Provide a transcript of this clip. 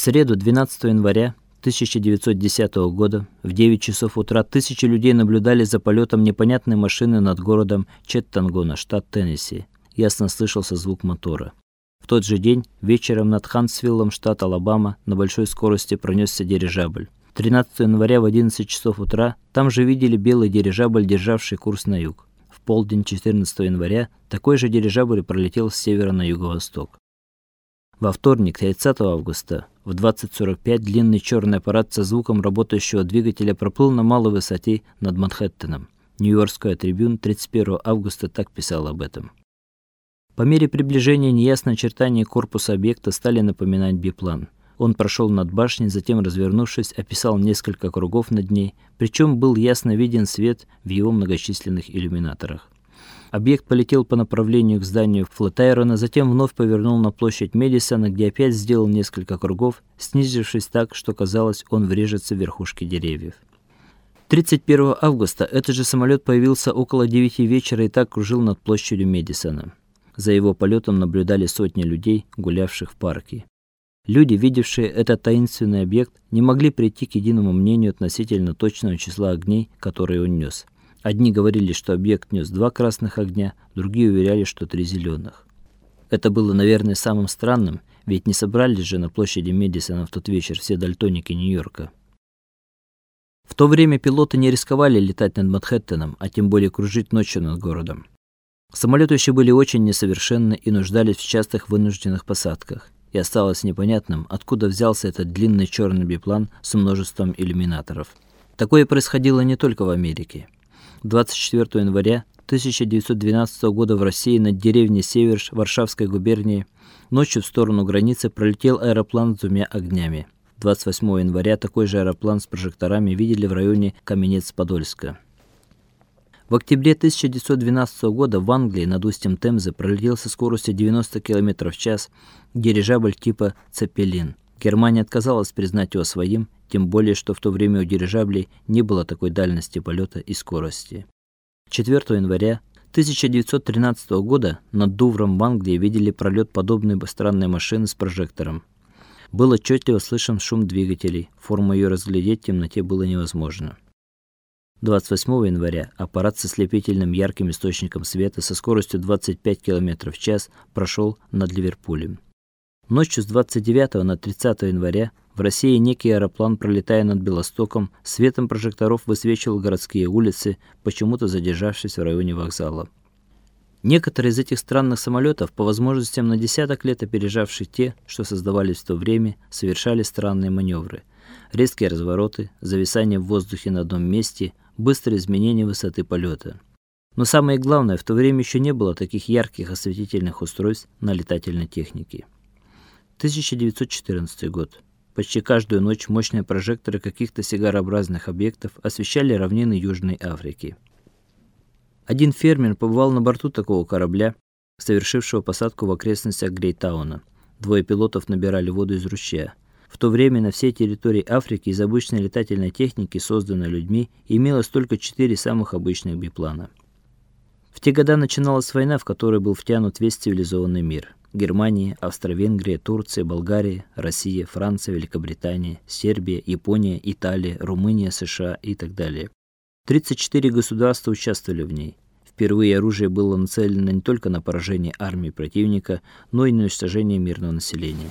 среду 12 января 1910 года в 9 часов утра тысячи людей наблюдали за полетом непонятной машины над городом Четтангона, штат Теннесси. Ясно слышался звук мотора. В тот же день вечером над Хансвиллом, штат Алабама, на большой скорости пронесся дирижабль. 13 января в 11 часов утра там же видели белый дирижабль, державший курс на юг. В полдень 14 января такой же дирижабль пролетел с севера на юго-восток. Во вторник, 30 августа, в 20:45 длинный черный аппарат со звуком работающего двигателя проплыл на малой высоте над Манхэттеном. Нью-Йоркская Трибюн 31 августа так писал об этом. По мере приближения неясные очертания корпуса объекта стали напоминать биплан. Он прошел над башней, затем, развернувшись, описал несколько кругов над ней, причем был ясно виден свет в его многочисленных иллюминаторах. Объект полетел по направлению к зданию Флатайрона, затем вновь повернул на площадь Медисона, где опять сделал несколько кругов, снизившись так, что казалось, он врежется в верхушки деревьев. 31 августа этот же самолет появился около 9 вечера и так кружил над площадью Медисона. За его полетом наблюдали сотни людей, гулявших в парке. Люди, видевшие этот таинственный объект, не могли прийти к единому мнению относительно точного числа огней, которые он нес. Одни говорили, что объект нес два красных огня, другие уверяли, что три зеленых. Это было, наверное, самым странным, ведь не собрались же на площади Медисона в тот вечер все дальтоники Нью-Йорка. В то время пилоты не рисковали летать над Манхэттеном, а тем более кружить ночью над городом. Самолеты еще были очень несовершенны и нуждались в частых вынужденных посадках. И осталось непонятным, откуда взялся этот длинный черный биплан с множеством иллюминаторов. Такое происходило не только в Америке. 24 января 1912 года в России над деревней Северш Варшавской губернии ночью в сторону границы пролетел аэроплан с двумя огнями. 28 января такой же аэроплан с прожекторами видели в районе Каменец-Подольска. В октябре 1912 года в Англии над устьем Темзы пролетел со скоростью 90 км в час дирижабль типа Цепелин. Германия отказалась признать его своим тем более что в то время у дирижаблей не было такой дальности полета и скорости. 4 января 1913 года над Дувром в Англии видели пролет подобной странной машины с прожектором. Был отчетливо слышен шум двигателей. Форму ее разглядеть в темноте было невозможно. 28 января аппарат со слепительным ярким источником света со скоростью 25 км в час прошел над Ливерпулем. Ночью с 29 на 30 января в России некий аэроплан, пролетая над Белостоком, светом прожекторов высвечивал городские улицы, почему-то задержавшись в районе вокзала. Некоторые из этих странных самолетов, по возможностям на десяток лет опережавшие те, что создавались в то время, совершали странные маневры: резкие развороты, зависание в воздухе на одном месте, быстрые изменения высоты полета. Но самое главное, в то время еще не было таких ярких осветительных устройств на летательной технике. 1914 год. Почти каждую ночь мощные прожекторы каких-то сигарообразных объектов освещали равнины Южной Африки. Один фермер побывал на борту такого корабля, совершившего посадку в окрестностях Грейтауна. Двое пилотов набирали воду из ручья. В то время на всей территории Африки из обычной летательной техники, созданной людьми, имелось только четыре самых обычных биплана. В те годы начиналась война, в которой был втянут весь цивилизованный мир. Германия, Австро-Венгрия, Турция, Болгария, Россия, Франция, Великобритания, Сербия, Япония, Италия, Румыния, США и так далее. 34 государства участвовали в ней. Впервые оружие было нацелено не только на поражение армии противника, но и на уничтожение мирного населения.